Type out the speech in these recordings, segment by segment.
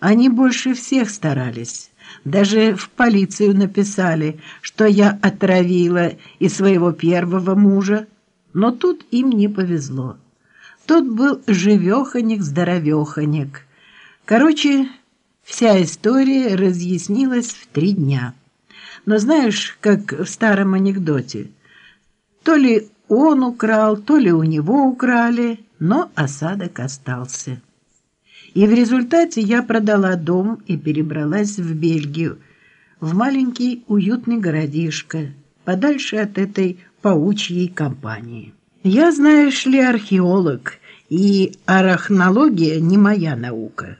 Они больше всех старались. Даже в полицию написали, что я отравила и своего первого мужа. Но тут им не повезло. Тот был живеханик-здоровеханик. Короче, вся история разъяснилась в три дня. Но знаешь, как в старом анекдоте, то ли он украл, то ли у него украли, но осадок остался. И в результате я продала дом и перебралась в Бельгию, в маленький уютный городишко, подальше от этой паучьей компании. Я, знаешь ли, археолог, и арахнология не моя наука.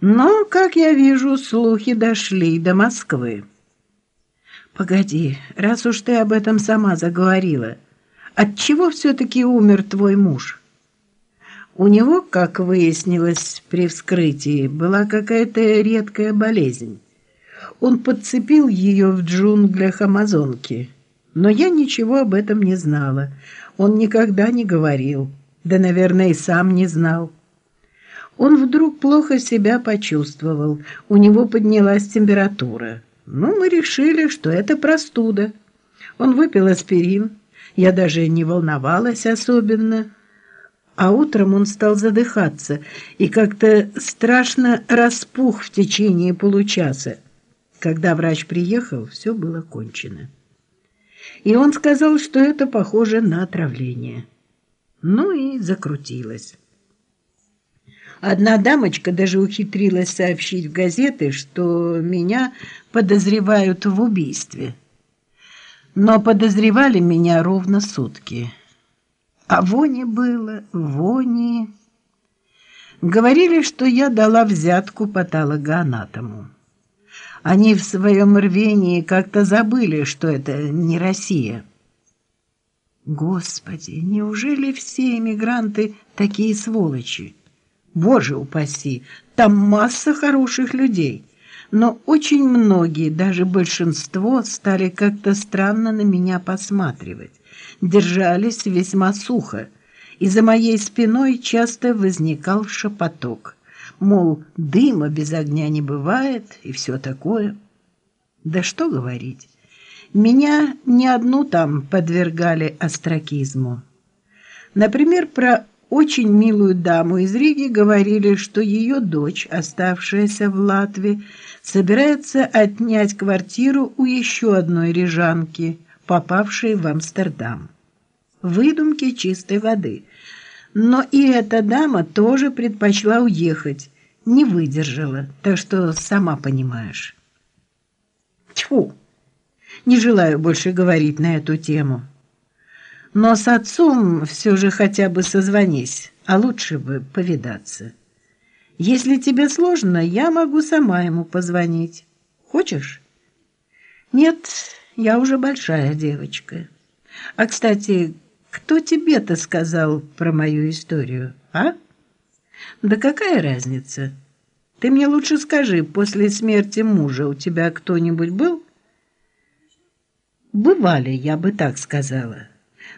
Но, как я вижу, слухи дошли до Москвы. Погоди, раз уж ты об этом сама заговорила, от чего все-таки умер твой муж?» У него, как выяснилось при вскрытии, была какая-то редкая болезнь. Он подцепил ее в джунглях Амазонки. Но я ничего об этом не знала. Он никогда не говорил. Да, наверное, и сам не знал. Он вдруг плохо себя почувствовал. У него поднялась температура. Ну, мы решили, что это простуда. Он выпил аспирин. Я даже не волновалась особенно. А утром он стал задыхаться и как-то страшно распух в течение получаса. Когда врач приехал, все было кончено. И он сказал, что это похоже на отравление. Ну и закрутилось. Одна дамочка даже ухитрилась сообщить в газеты, что меня подозревают в убийстве. Но подозревали меня ровно сутки. А вони было, вони. Говорили, что я дала взятку патологоанатому. Они в своем рвении как-то забыли, что это не Россия. Господи, неужели все эмигранты такие сволочи? Боже упаси, там масса хороших людей. Но очень многие, даже большинство, стали как-то странно на меня посматривать держались весьма сухо, и за моей спиной часто возникал шепоток, мол, дыма без огня не бывает и все такое. Да что говорить, меня не одну там подвергали остракизму. Например, про очень милую даму из Риги говорили, что ее дочь, оставшаяся в Латвии, собирается отнять квартиру у еще одной рижанки, попавшей в Амстердам выдумки чистой воды. Но и эта дама тоже предпочла уехать, не выдержала, так что сама понимаешь. Тьфу! Не желаю больше говорить на эту тему. Но с отцом все же хотя бы созвонись, а лучше бы повидаться. Если тебе сложно, я могу сама ему позвонить. Хочешь? Нет, я уже большая девочка. А, кстати, кто тебе-то сказал про мою историю, а? Да какая разница? Ты мне лучше скажи, после смерти мужа у тебя кто-нибудь был? Бывали, я бы так сказала.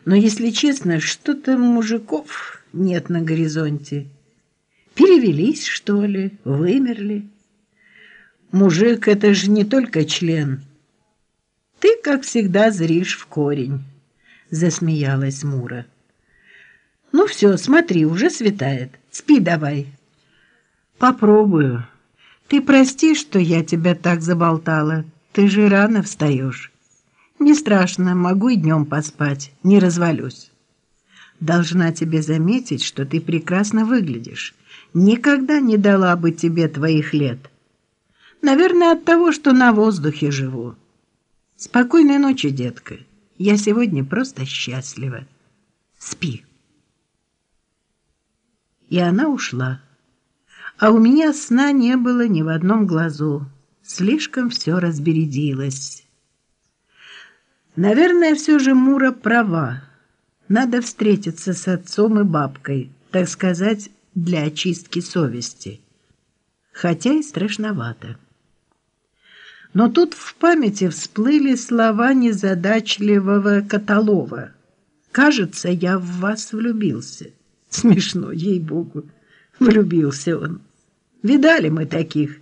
Но, если честно, что-то мужиков нет на горизонте. Перевелись, что ли, вымерли. Мужик — это же не только член. Ты, как всегда, зришь в корень засмеялась Мура. Ну все, смотри, уже светает. Спи давай. Попробую. Ты прости, что я тебя так заболтала. Ты же рано встаешь. Не страшно, могу и днем поспать, не развалюсь. Должна тебе заметить, что ты прекрасно выглядишь. Никогда не дала бы тебе твоих лет. Наверное, от того, что на воздухе живу. Спокойной ночи, детка. Я сегодня просто счастлива. Спи. И она ушла. А у меня сна не было ни в одном глазу. Слишком все разбередилось. Наверное, все же Мура права. Надо встретиться с отцом и бабкой, так сказать, для очистки совести. Хотя и страшновато. Но тут в памяти всплыли слова незадачливого Каталова. «Кажется, я в вас влюбился». Смешно, ей-богу, влюбился он. Видали мы таких.